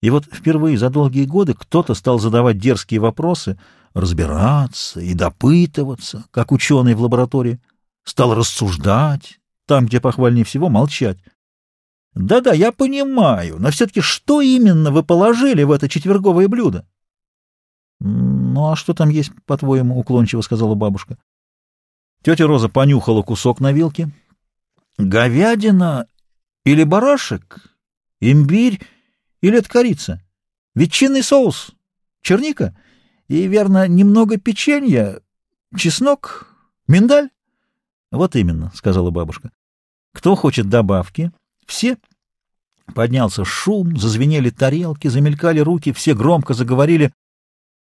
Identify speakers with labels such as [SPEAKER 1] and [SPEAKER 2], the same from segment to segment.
[SPEAKER 1] И вот впервые за долгие годы кто-то стал задавать дерзкие вопросы, разбираться и допытываться, как ученый в лаборатории, стал рассуждать, там, где похвальнее всего, молчать. Да-да, я понимаю, но все-таки что именно вы положили в это четверговое блюдо? — Ну, а что там есть, по-твоему, — уклончиво сказала бабушка. Тетя Роза понюхала кусок на вилке. — Говядина или барашек? Имбирь или это корица? Ветчинный соус? Черника? И, верно, немного печенья? Чеснок? Миндаль? — Вот именно, — сказала бабушка. — Кто хочет добавки? Все. Поднялся шум, зазвенели тарелки, замелькали руки, все громко заговорили,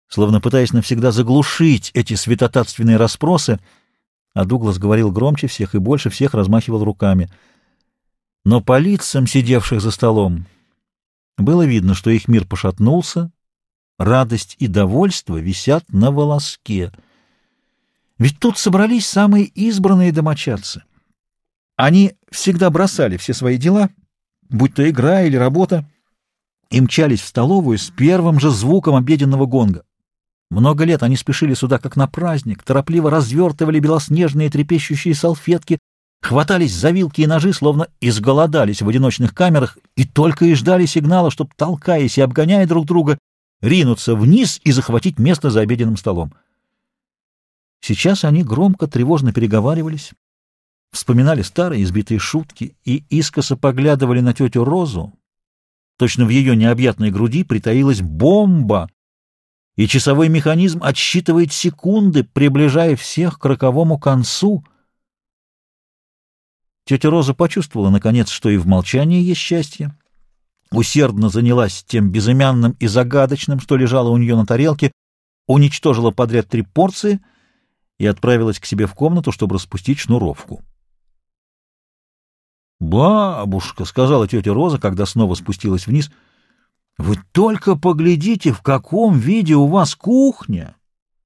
[SPEAKER 1] словно пытаясь навсегда заглушить эти святотатственные расспросы, а Дуглас говорил громче всех и больше всех размахивал руками. Но по лицам сидевших за столом было видно, что их мир пошатнулся, радость и довольство висят на волоске — ведь тут собрались самые избранные домочадцы. Они всегда бросали все свои дела, будь то игра или работа, и мчались в столовую с первым же звуком обеденного гонга. Много лет они спешили сюда, как на праздник, торопливо развертывали белоснежные трепещущие салфетки, хватались за вилки и ножи, словно изголодались в одиночных камерах, и только и ждали сигнала, чтобы, толкаясь и обгоняя друг друга, ринуться вниз и захватить место за обеденным столом. Сейчас они громко, тревожно переговаривались, вспоминали старые избитые шутки и искоса поглядывали на тетю Розу. Точно в ее необъятной груди притаилась бомба, и часовой механизм отсчитывает секунды, приближая всех к роковому концу. Тетя Роза почувствовала, наконец, что и в молчании есть счастье. Усердно занялась тем безымянным и загадочным, что лежало у нее на тарелке, уничтожила подряд три порции — и отправилась к себе в комнату, чтобы распустить шнуровку. «Бабушка», — сказала тетя Роза, когда снова спустилась вниз, — «вы только поглядите, в каком виде у вас кухня!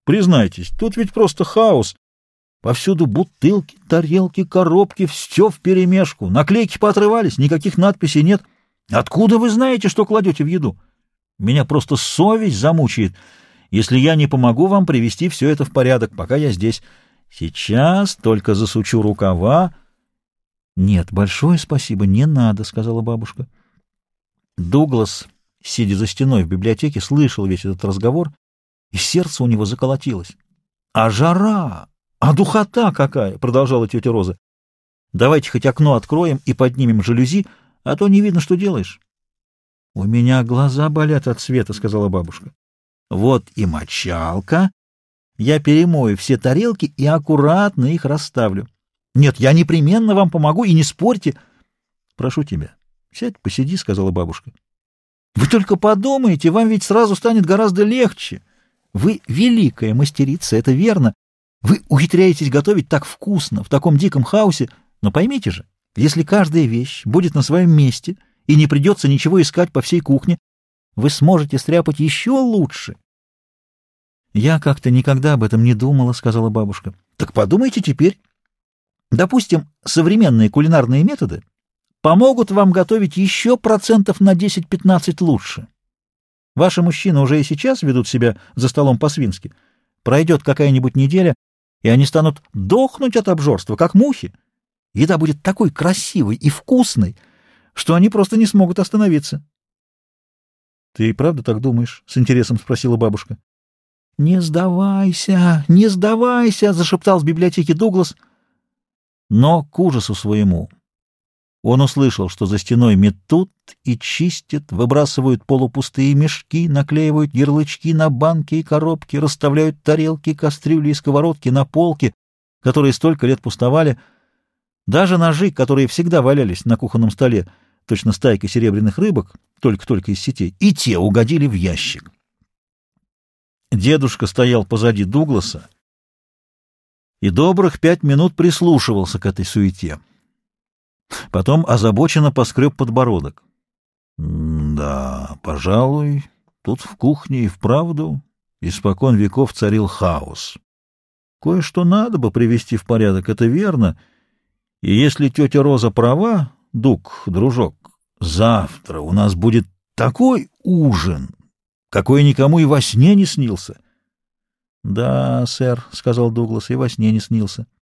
[SPEAKER 1] Признайтесь, тут ведь просто хаос. Повсюду бутылки, тарелки, коробки, все вперемешку. Наклейки поотрывались, никаких надписей нет. Откуда вы знаете, что кладете в еду? Меня просто совесть замучает» если я не помогу вам привести все это в порядок, пока я здесь. Сейчас только засучу рукава. — Нет, большое спасибо, не надо, — сказала бабушка. Дуглас, сидя за стеной в библиотеке, слышал весь этот разговор, и сердце у него заколотилось. — А жара! А духота какая! — продолжала тетя Роза. — Давайте хоть окно откроем и поднимем жалюзи, а то не видно, что делаешь. — У меня глаза болят от света, — сказала бабушка. Вот и мочалка. Я перемою все тарелки и аккуратно их расставлю. Нет, я непременно вам помогу, и не спорьте. Прошу тебя, сядь, посиди, — сказала бабушка. Вы только подумайте, вам ведь сразу станет гораздо легче. Вы великая мастерица, это верно. Вы ухитряетесь готовить так вкусно, в таком диком хаосе. Но поймите же, если каждая вещь будет на своем месте и не придется ничего искать по всей кухне, вы сможете стряпать еще лучше. Я как-то никогда об этом не думала, сказала бабушка. Так подумайте теперь. Допустим, современные кулинарные методы помогут вам готовить еще процентов на 10-15 лучше. Ваши мужчины уже и сейчас ведут себя за столом по-свински. Пройдет какая-нибудь неделя, и они станут дохнуть от обжорства, как мухи. Еда будет такой красивой и вкусной, что они просто не смогут остановиться. — Ты и правда так думаешь? — с интересом спросила бабушка. — Не сдавайся, не сдавайся! — зашептал в библиотеке Дуглас. Но к ужасу своему он услышал, что за стеной метут и чистят, выбрасывают полупустые мешки, наклеивают ярлычки на банки и коробки, расставляют тарелки, кастрюли и сковородки на полки, которые столько лет пустовали. Даже ножи, которые всегда валялись на кухонном столе, точно стайка серебряных рыбок, только-только из сетей, и те угодили в ящик. Дедушка стоял позади Дугласа и добрых пять минут прислушивался к этой суете. Потом озабоченно поскреб подбородок. «Да, пожалуй, тут в кухне и вправду испокон веков царил хаос. Кое-что надо бы привести в порядок, это верно. И если тетя Роза права, Дуг, дружок, завтра у нас будет такой ужин, какой никому и во сне не снился. — Да, сэр, — сказал Дуглас, — и во сне не снился. —